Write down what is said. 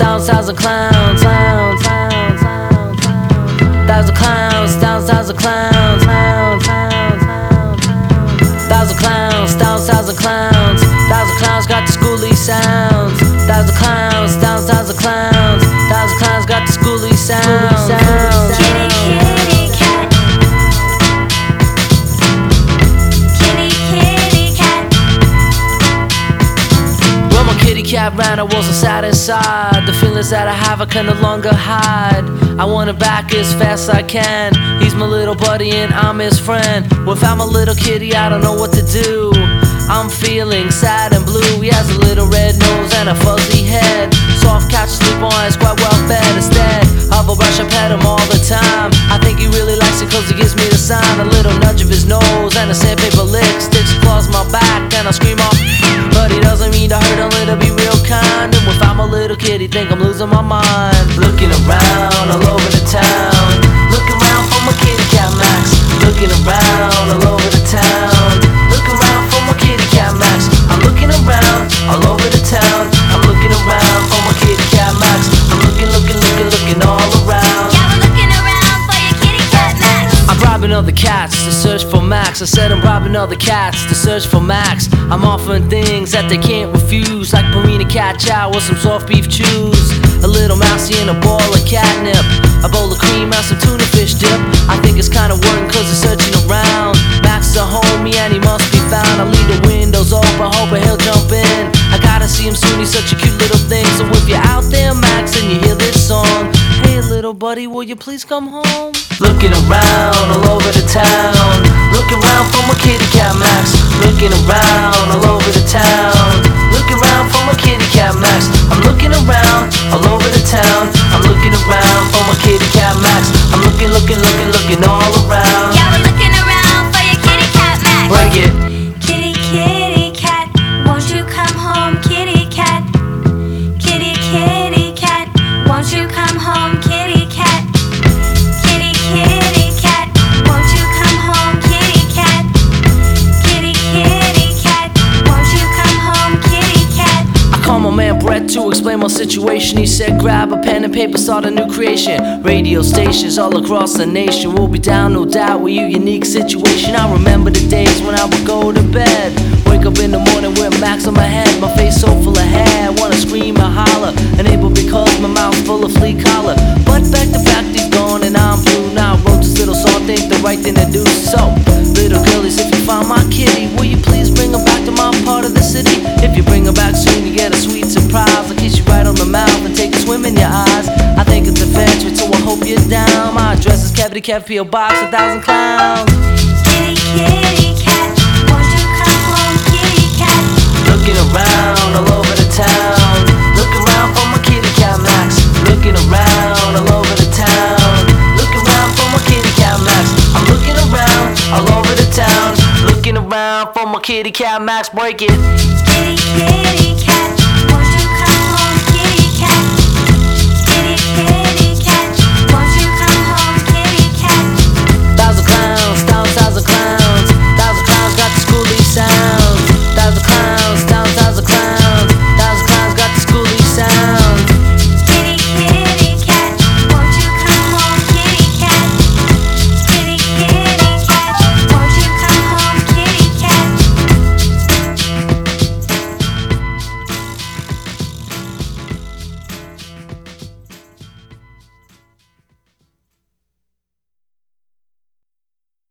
thousand, thousand clowns, clowns, clowns, clowns, clowns. Thousand clowns, thousand, thousand clowns, clowns, clowns, clowns. Thousand clowns, thousand, thousand clowns. Thousand clowns got the schooly sounds. Thousand clowns, thousand, thousand clowns. Thousand clowns got the schooly sounds. My ran, I was so sad inside. The feelings that I have, I can no longer hide. I want him back as fast as I can. He's my little buddy and I'm his friend. Without my little kitty, I don't know what to do. I'm feeling sad and blue. He has a little red nose and a fuzzy head. Soft couch sleep on, is quite well fed. Instead of a brush, I pet him all the time. I think he really likes it cause he gives me the sign. A little nudge of his nose and a sandpaper little kitty, think I'm losing my mind. Robbing other cats to search for Max. I said I'm robbing other cats to search for Max. I'm offering things that they can't refuse, like Purina cat chow or some soft beef chews. A little mousey and a ball of catnip. A bowl of cream and some tuna fish dip. I think it's kinda working cause they're searching around. Max is a homie and he must be found. I leave the windows open, hoping he'll jump in. I gotta see him soon, he's such a cute little thing. So if you're out there, Max, and you hear this song, hey little buddy, will you please come home? Looking around all over town. Looking around for my kitty cat Max. Looking around all over the town. Explain my situation. He said, grab a pen and paper, start a new creation. Radio stations all across the nation will be down, no doubt, with your unique situation. I remember the hope you're down. My address is Cavity Kev P.O. Box, a thousand clowns. Kitty, kitty, cat. Won't you come home, kitty cat? Looking around all over the town. Looking around for my kitty cat Max. Looking around all over the town. Looking around for my kitty cat Max. I'm looking around all over the town. Looking around for my kitty cat Max. Break it. Kitty, kitty,